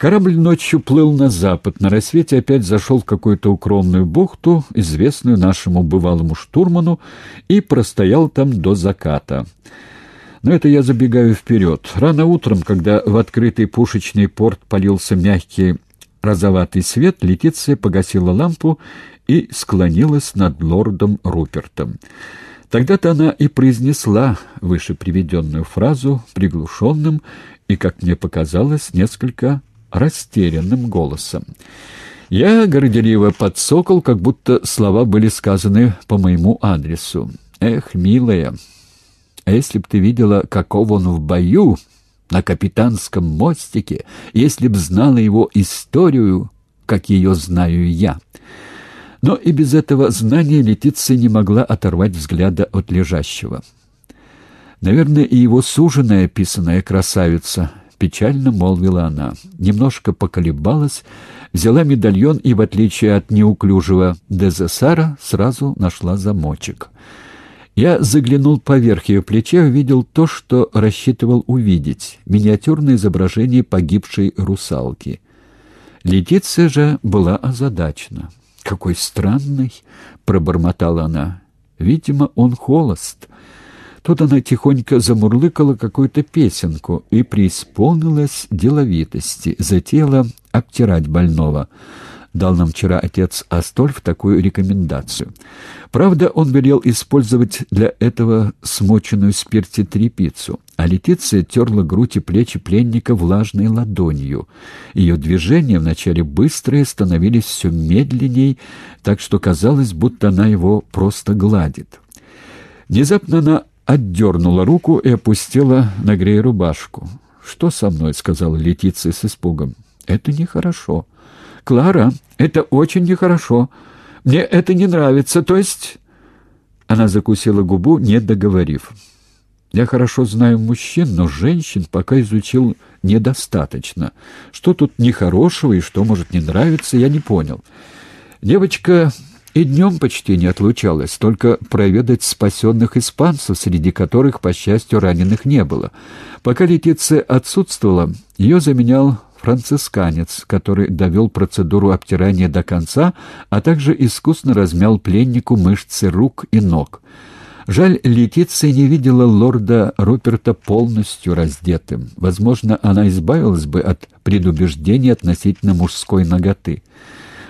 Корабль ночью плыл на запад, на рассвете опять зашел в какую-то укромную бухту, известную нашему бывалому штурману, и простоял там до заката. Но это я забегаю вперед. Рано утром, когда в открытый пушечный порт полился мягкий розоватый свет, Летиция погасила лампу и склонилась над лордом Рупертом. Тогда-то она и произнесла выше приведенную фразу приглушенным и, как мне показалось, несколько растерянным голосом. Я горделиво подсокол, как будто слова были сказаны по моему адресу. «Эх, милая, а если б ты видела, каков он в бою на капитанском мостике, если б знала его историю, как ее знаю я». Но и без этого знания Летиция не могла оторвать взгляда от лежащего. Наверное, и его суженая писаная красавица печально молвила она. Немножко поколебалась, взяла медальон и, в отличие от неуклюжего Дезессара, сразу нашла замочек. Я заглянул поверх ее плеча и увидел то, что рассчитывал увидеть — миниатюрное изображение погибшей русалки. Летиция же была озадачена. «Какой странный!» — пробормотала она. «Видимо, он холост». Тут она тихонько замурлыкала какую-то песенку и преисполнилась деловитости, затеяла обтирать больного. Дал нам вчера отец Астольф такую рекомендацию. Правда, он велел использовать для этого смоченную в спирте тряпицу, а Летиция терла грудь и плечи пленника влажной ладонью. Ее движения вначале быстрые становились все медленней, так что казалось, будто она его просто гладит. Внезапно она отдернула руку и опустила на грей рубашку. «Что со мной?» — сказала Летиция с испугом. «Это нехорошо». «Клара, это очень нехорошо. Мне это не нравится, то есть...» Она закусила губу, не договорив. «Я хорошо знаю мужчин, но женщин пока изучил недостаточно. Что тут нехорошего и что может не нравиться, я не понял. Девочка и днем почти не отлучалась, только проведать спасенных испанцев, среди которых, по счастью, раненых не было. Пока Летиция отсутствовала, ее заменял францисканец, который довел процедуру обтирания до конца, а также искусно размял пленнику мышцы рук и ног. Жаль, Летиция не видела лорда Руперта полностью раздетым. Возможно, она избавилась бы от предубеждений относительно мужской ноготы.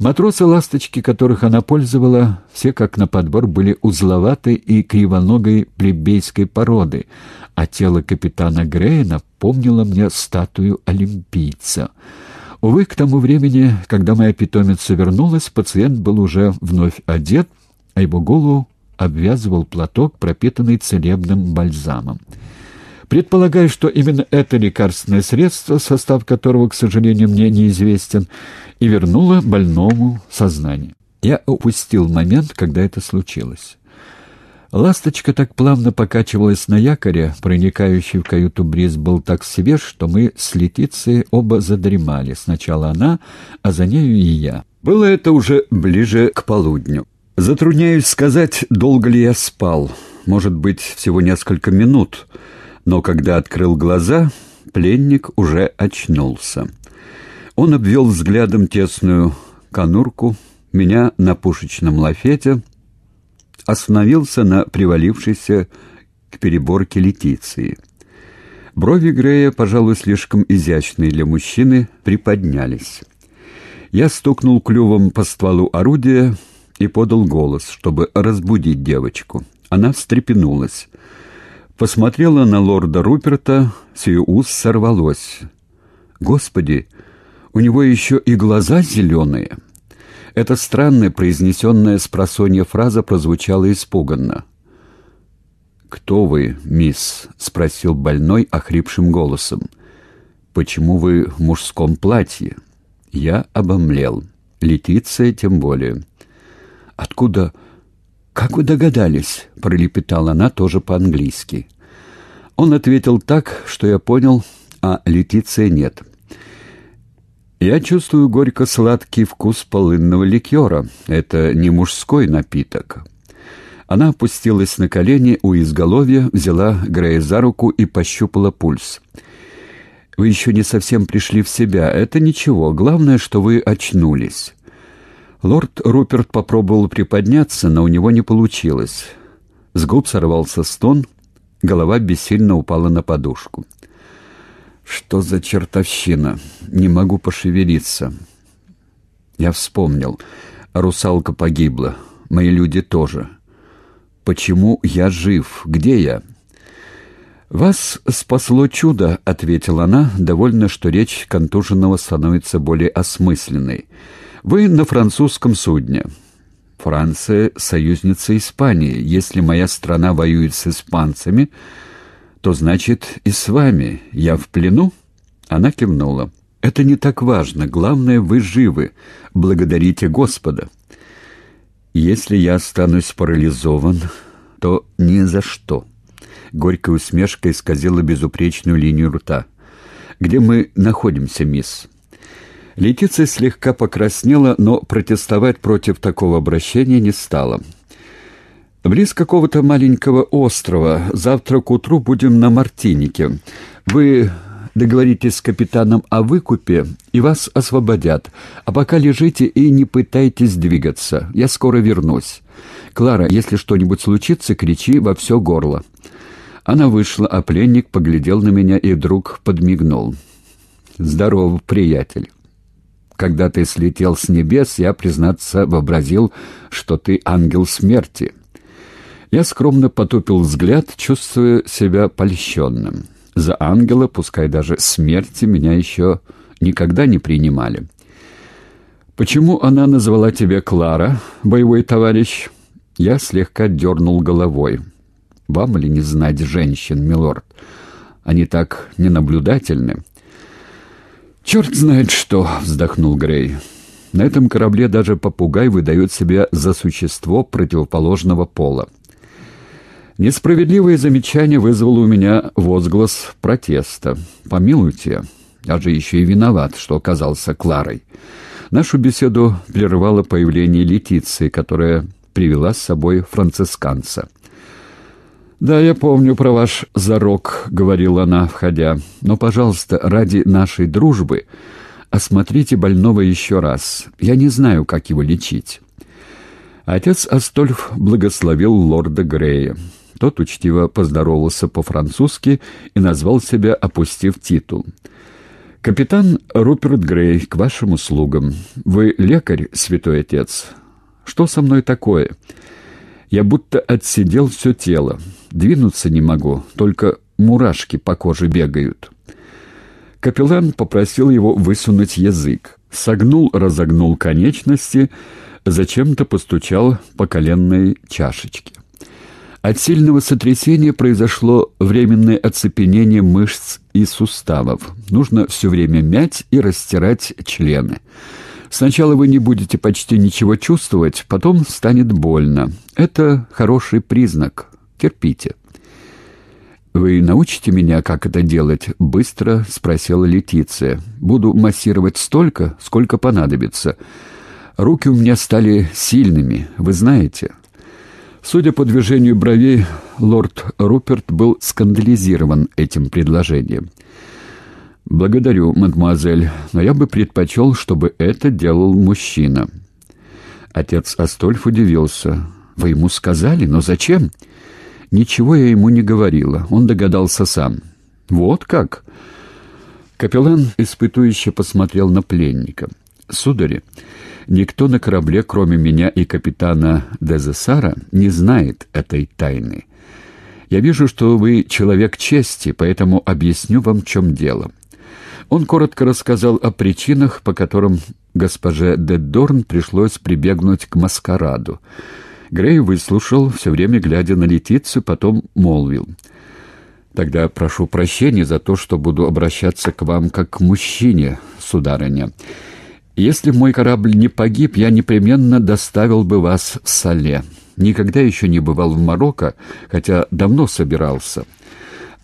Матросы-ласточки, которых она пользовала, все как на подбор были узловатой и кривоногой плебейской породы, а тело капитана Грея напомнило мне статую олимпийца. Увы, к тому времени, когда моя питомица вернулась, пациент был уже вновь одет, а его голову обвязывал платок, пропитанный целебным бальзамом. Предполагаю, что именно это лекарственное средство, состав которого, к сожалению, мне неизвестен, и вернуло больному сознание. Я упустил момент, когда это случилось. Ласточка так плавно покачивалась на якоре, проникающий в каюту бриз был так свеж, что мы с Летицией оба задремали. Сначала она, а за нею и я. Было это уже ближе к полудню. Затрудняюсь сказать, долго ли я спал. Может быть, всего несколько минут — но когда открыл глаза, пленник уже очнулся. Он обвел взглядом тесную конурку, меня на пушечном лафете, остановился на привалившейся к переборке Летиции. Брови Грея, пожалуй, слишком изящные для мужчины, приподнялись. Я стукнул клювом по стволу орудия и подал голос, чтобы разбудить девочку. Она встрепенулась посмотрела на лорда Руперта, с ее уст сорвалось. «Господи, у него еще и глаза зеленые!» Эта странная, произнесенная с просонья фраза прозвучала испуганно. «Кто вы, мисс?» — спросил больной охрипшим голосом. «Почему вы в мужском платье?» Я обомлел. Летиция тем более. «Откуда «Как вы догадались?» — пролепетала она тоже по-английски. Он ответил так, что я понял, а Летиция нет. «Я чувствую горько-сладкий вкус полынного ликера. Это не мужской напиток». Она опустилась на колени у изголовья, взяла Грея за руку и пощупала пульс. Вы еще не совсем пришли в себя. Это ничего. Главное, что вы очнулись». Лорд Руперт попробовал приподняться, но у него не получилось. С губ сорвался стон, голова бессильно упала на подушку. «Что за чертовщина? Не могу пошевелиться». Я вспомнил. Русалка погибла. Мои люди тоже. Почему я жив? Где я?» «Вас спасло чудо», — ответила она, довольна, что речь контуженного становится более осмысленной. «Вы на французском судне». «Франция — союзница Испании. Если моя страна воюет с испанцами, то значит и с вами. Я в плену?» Она кивнула. «Это не так важно. Главное, вы живы. Благодарите Господа». «Если я останусь парализован, то ни за что». Горькая усмешка исказила безупречную линию рта. «Где мы находимся, мисс?» Летиция слегка покраснела, но протестовать против такого обращения не стала. «Близ какого-то маленького острова. Завтра к утру будем на Мартинике. Вы договоритесь с капитаном о выкупе, и вас освободят. А пока лежите и не пытайтесь двигаться. Я скоро вернусь. Клара, если что-нибудь случится, кричи во все горло». Она вышла, а пленник поглядел на меня и вдруг подмигнул. «Здорово, приятель. Когда ты слетел с небес, я, признаться, вообразил, что ты ангел смерти». Я скромно потупил взгляд, чувствуя себя польщенным. За ангела, пускай даже смерти, меня еще никогда не принимали. «Почему она назвала тебя Клара, боевой товарищ?» Я слегка дернул головой. Вам ли не знать женщин, милорд? Они так ненаблюдательны. «Черт знает что!» — вздохнул Грей. «На этом корабле даже попугай выдает себя за существо противоположного пола». Несправедливое замечание вызвало у меня возглас протеста. «Помилуйте, я же еще и виноват, что оказался Кларой». Нашу беседу прервало появление Летиции, которая привела с собой францисканца. «Да, я помню про ваш зарок», — говорила она, входя. «Но, пожалуйста, ради нашей дружбы осмотрите больного еще раз. Я не знаю, как его лечить». Отец Астольф благословил лорда Грея. Тот учтиво поздоровался по-французски и назвал себя, опустив титул. «Капитан Руперт Грей, к вашим услугам. Вы лекарь, святой отец. Что со мной такое?» Я будто отсидел все тело. Двинуться не могу, только мурашки по коже бегают. Капеллан попросил его высунуть язык. Согнул, разогнул конечности, зачем-то постучал по коленной чашечке. От сильного сотрясения произошло временное оцепенение мышц и суставов. Нужно все время мять и растирать члены. Сначала вы не будете почти ничего чувствовать, потом станет больно. Это хороший признак. Терпите. «Вы научите меня, как это делать?» — быстро спросила Летиция. «Буду массировать столько, сколько понадобится. Руки у меня стали сильными, вы знаете». Судя по движению бровей, лорд Руперт был скандализирован этим предложением. «Благодарю, мадемуазель, но я бы предпочел, чтобы это делал мужчина». Отец Астольф удивился. «Вы ему сказали? Но зачем?» «Ничего я ему не говорила. Он догадался сам». «Вот как?» Капеллан испытующе посмотрел на пленника. «Судари, никто на корабле, кроме меня и капитана Дезесара, не знает этой тайны. Я вижу, что вы человек чести, поэтому объясню вам, в чем дело. Он коротко рассказал о причинах, по которым госпоже Деддорн пришлось прибегнуть к маскараду. Грей выслушал, все время глядя на Летицию, потом молвил. «Тогда прошу прощения за то, что буду обращаться к вам как к мужчине, сударыня. Если мой корабль не погиб, я непременно доставил бы вас в Сале. Никогда еще не бывал в Марокко, хотя давно собирался».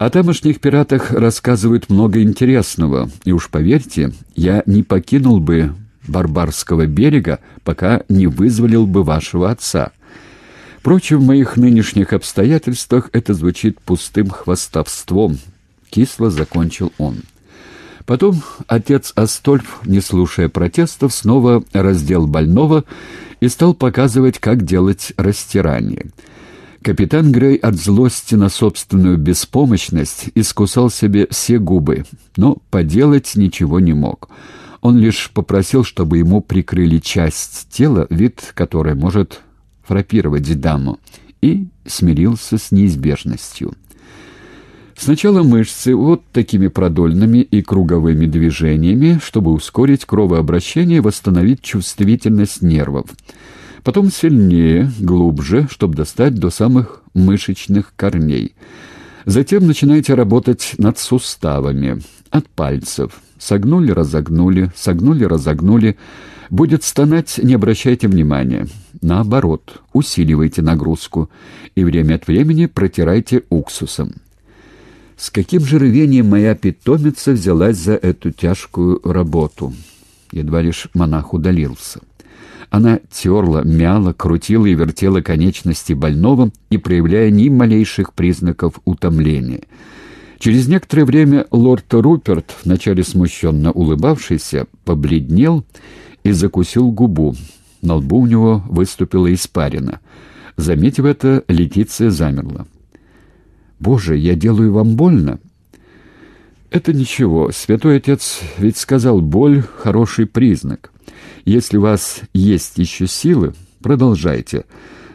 О тамошних пиратах рассказывают много интересного, и уж поверьте, я не покинул бы Барбарского берега, пока не вызволил бы вашего отца. Впрочем, в моих нынешних обстоятельствах это звучит пустым хвастовством. Кисло закончил он. Потом отец Астольф, не слушая протестов, снова раздел больного и стал показывать, как делать растирание. Капитан Грей от злости на собственную беспомощность искусал себе все губы, но поделать ничего не мог. Он лишь попросил, чтобы ему прикрыли часть тела, вид которой может фрапировать даму, и смирился с неизбежностью. Сначала мышцы вот такими продольными и круговыми движениями, чтобы ускорить кровообращение и восстановить чувствительность нервов. Потом сильнее, глубже, чтобы достать до самых мышечных корней. Затем начинаете работать над суставами, от пальцев. Согнули, разогнули, согнули, разогнули. Будет стонать, не обращайте внимания. Наоборот, усиливайте нагрузку и время от времени протирайте уксусом. С каким же рвением моя питомица взялась за эту тяжкую работу. Едва лишь монах удалился. Она терла, мяла, крутила и вертела конечности больного, и проявляя ни малейших признаков утомления. Через некоторое время лорд Руперт, вначале смущенно улыбавшийся, побледнел и закусил губу. На лбу у него выступила испарина. Заметив это, Летиция замерла. «Боже, я делаю вам больно?» «Это ничего. Святой Отец ведь сказал, боль — хороший признак. Если у вас есть еще силы, продолжайте.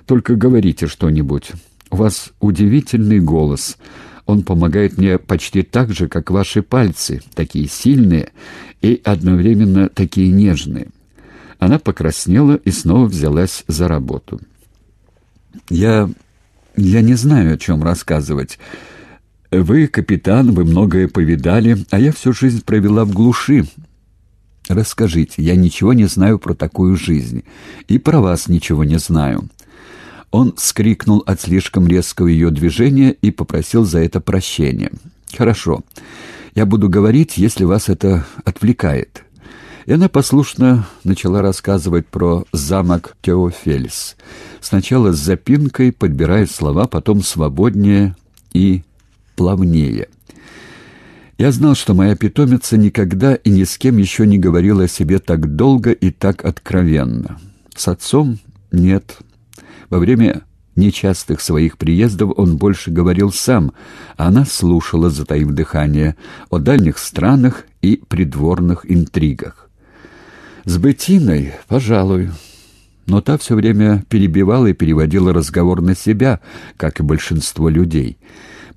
Только говорите что-нибудь. У вас удивительный голос. Он помогает мне почти так же, как ваши пальцы, такие сильные и одновременно такие нежные». Она покраснела и снова взялась за работу. «Я я не знаю, о чем рассказывать. Вы, капитан, вы многое повидали, а я всю жизнь провела в глуши. Расскажите, я ничего не знаю про такую жизнь. И про вас ничего не знаю». Он скрикнул от слишком резкого ее движения и попросил за это прощения. «Хорошо. Я буду говорить, если вас это отвлекает». И она послушно начала рассказывать про замок Теофельс. Сначала с запинкой, подбирая слова, потом свободнее и плавнее. Я знал, что моя питомица никогда и ни с кем еще не говорила о себе так долго и так откровенно. С отцом нет. Во время нечастых своих приездов он больше говорил сам, а она слушала, затаив дыхание, о дальних странах и придворных интригах. С Бетиной, пожалуй. Но та все время перебивала и переводила разговор на себя, как и большинство людей.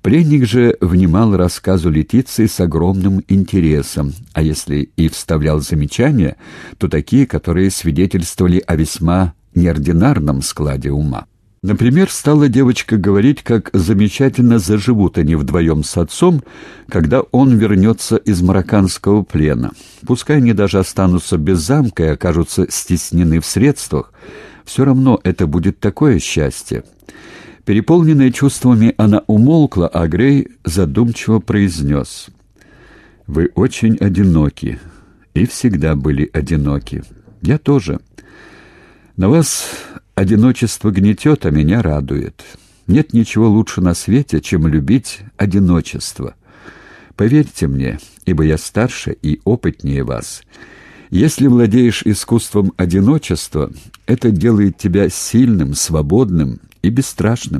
Пленник же внимал рассказу Летиции с огромным интересом, а если и вставлял замечания, то такие, которые свидетельствовали о весьма неординарном складе ума. Например, стала девочка говорить, как замечательно заживут они вдвоем с отцом, когда он вернется из марокканского плена. Пускай они даже останутся без замка и окажутся стеснены в средствах, все равно это будет такое счастье. Переполненная чувствами, она умолкла, а Грей задумчиво произнес. «Вы очень одиноки и всегда были одиноки. Я тоже. На вас Одиночество гнетет, а меня радует. Нет ничего лучше на свете, чем любить одиночество. Поверьте мне, ибо я старше и опытнее вас. Если владеешь искусством одиночества, это делает тебя сильным, свободным и бесстрашным.